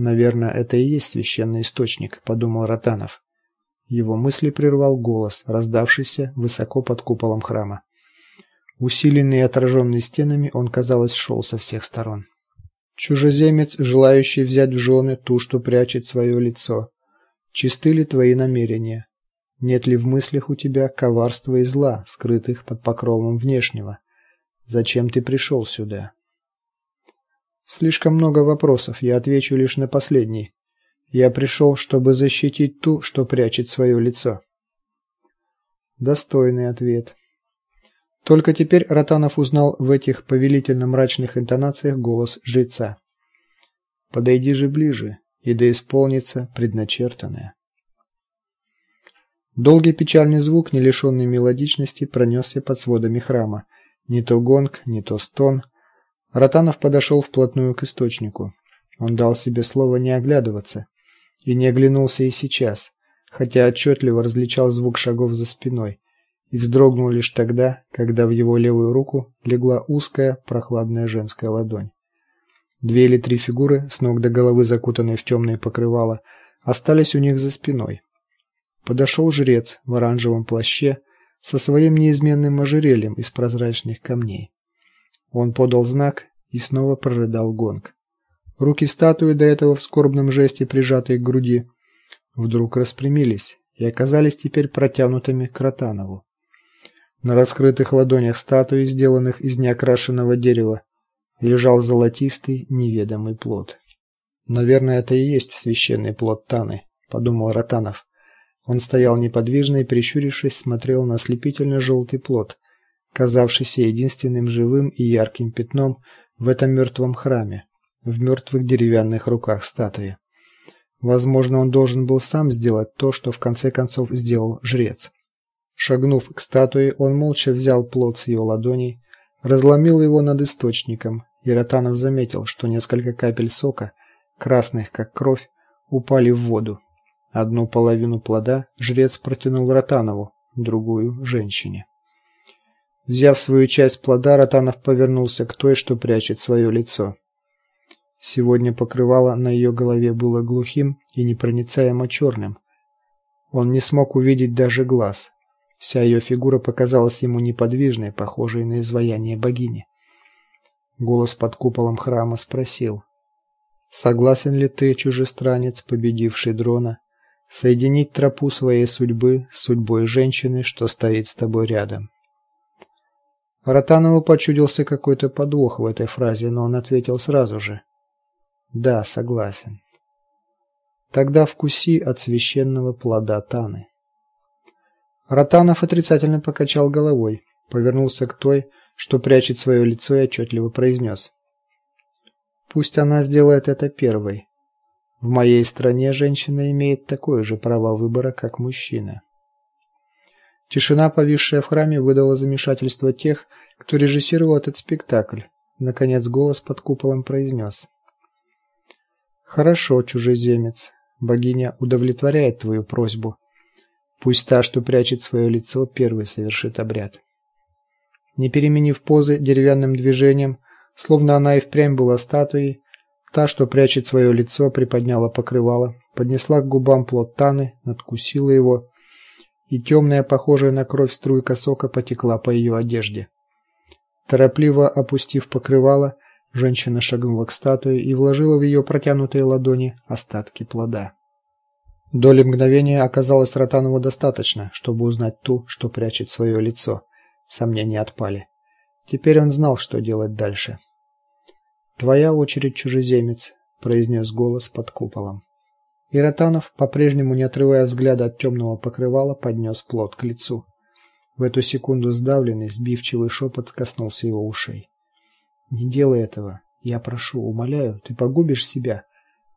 Наверное, это и есть священный источник, подумал Ротанов. Его мысли прервал голос, раздавшийся высоко под куполом храма. Усиленный и отраженный стенами, он, казалось, шел со всех сторон. Чужеземец, желающий взять в жены ту, что прячет свое лицо. Чисты ли твои намерения? Нет ли в мыслях у тебя коварства и зла, скрытых под покровом внешнего? Зачем ты пришел сюда? Слишком много вопросов, я отвечу лишь на последний. Я пришел, чтобы защитить ту, что прячет свое лицо. Достойный ответ. Только теперь Ротанов узнал в этих повелительно-мрачных интонациях голос жреца. Подойди же ближе, и да исполнится предначертанное. Долгий печальный звук, не лишенный мелодичности, пронесся под сводами храма. Не то гонг, не то стон – Ротанов подошел вплотную к источнику. Он дал себе слово не оглядываться и не оглянулся и сейчас, хотя отчетливо различал звук шагов за спиной, и вздрогнул лишь тогда, когда в его левую руку легла узкая, прохладная женская ладонь. Две или три фигуры, с ног до головы закутанные в темное покрывало, остались у них за спиной. Подошел жрец в оранжевом плаще со своим неизменным ожерельем из прозрачных камней. Он подал знак, и снова прорыдал гонг. Руки статуи, до этого в скорбном жесте прижатые к груди, вдруг распрямились и оказались теперь протянутыми к Ротанову. На раскрытых ладонях статуи, сделанных из неокрашенного дерева, лежал золотистый неведомый плод. Наверное, это и есть священный плод Таны, подумал Ротанов. Он стоял неподвижно и прищурившись смотрел на ослепительно желтый плод, казавшийся единственным живым и ярким пятном в этом мертвом храме, в мертвых деревянных руках статуи. Возможно, он должен был сам сделать то, что в конце концов сделал жрец. Шагнув к статуе, он молча взял плод с ее ладоней, разломил его над источником, и Ротанов заметил, что несколько капель сока, красных как кровь, упали в воду. Одну половину плода жрец протянул Ротанову, другую женщине. Взяв свою часть плода, Ротанов повернулся к той, что прячет свое лицо. Сегодня покрывало на ее голове было глухим и непроницаемо черным. Он не смог увидеть даже глаз. Вся ее фигура показалась ему неподвижной, похожей на изваяние богини. Голос под куполом храма спросил: "Согласен ли ты, чужестранец, победивший дрона, соединить тропу своей судьбы с судьбой женщины, что стоит с тобой рядом?" Ротанову почудился какой-то подвох в этой фразе, но он ответил сразу же: "Да, согласен". Тогда вкуси от священного плода Таны. Ротанов отрицательно покачал головой, повернулся к той, что прячет свое лицо и отчетливо произнес. Пусть она сделает это первой. В моей стране женщина имеет такое же право выбора, как мужчина. Тишина, повисшая в храме, выдала замешательство тех, кто режиссировал этот спектакль. Наконец голос под куполом произнес. Хорошо, чужеземец. Богиня удовлетворяет твою просьбу. Пусть та, что прячет свое лицо, первой совершит обряд. Не переменив позы деревянным движением, словно она и впрямь была статуей, та, что прячет свое лицо, приподняла покрывало, поднесла к губам плод таны, надкусила его и темная, похожая на кровь струйка сока потекла по ее одежде. Торопливо опустив покрывало, женщина шагнула к статуе и вложила в ее протянутые ладони остатки плода. Доли мгновения оказалось Ротанову достаточно, чтобы узнать ту, что прячет свое лицо. Сомнения отпали. Теперь он знал, что делать дальше. Твоя очередь, чужеземец, произнес голос под куполом. И Ротанов, по-прежнему не отрывая взгляда от темного покрывала, поднес плод к лицу. В эту секунду сдавленный, сбивчивый шепот коснулся его ушей. Не делай этого, я прошу, умоляю, ты погубишь себя,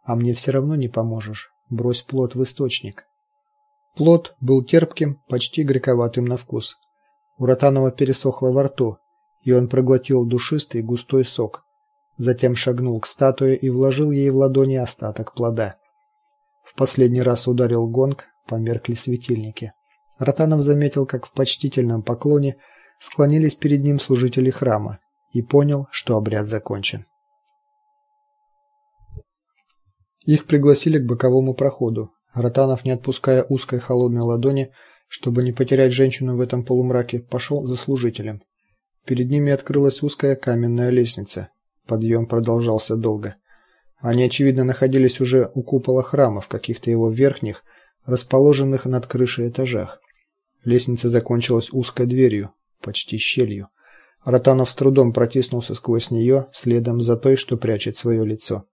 а мне все равно не поможешь. Брось плод в источник. Плод был терпким, почти горьковатым на вкус. У Ротанова пересохло во рту, и он проглотил душистый густой сок. Затем шагнул к статуе и вложил ей в ладони остаток плода. В последний раз ударил гонг, померкли светильники. Ротанов заметил, как в почтительном поклоне склонились перед ним служители храма, и понял, что обряд закончен. Их пригласили к боковому проходу. Ротанов, не отпуская узкой холодной ладони, чтобы не потерять женщину в этом полумраке, пошел за служителем. Перед ними открылась узкая каменная лестница. Подъем продолжался долго. Они очевидно находились уже у купола храма в каких-то его верхних, расположенных над крышей этажах. Лестница закончилась узкой дверью, почти щелью. Ротанов с трудом протиснулся сквозь нее, следом за той, что прячет свое лицо.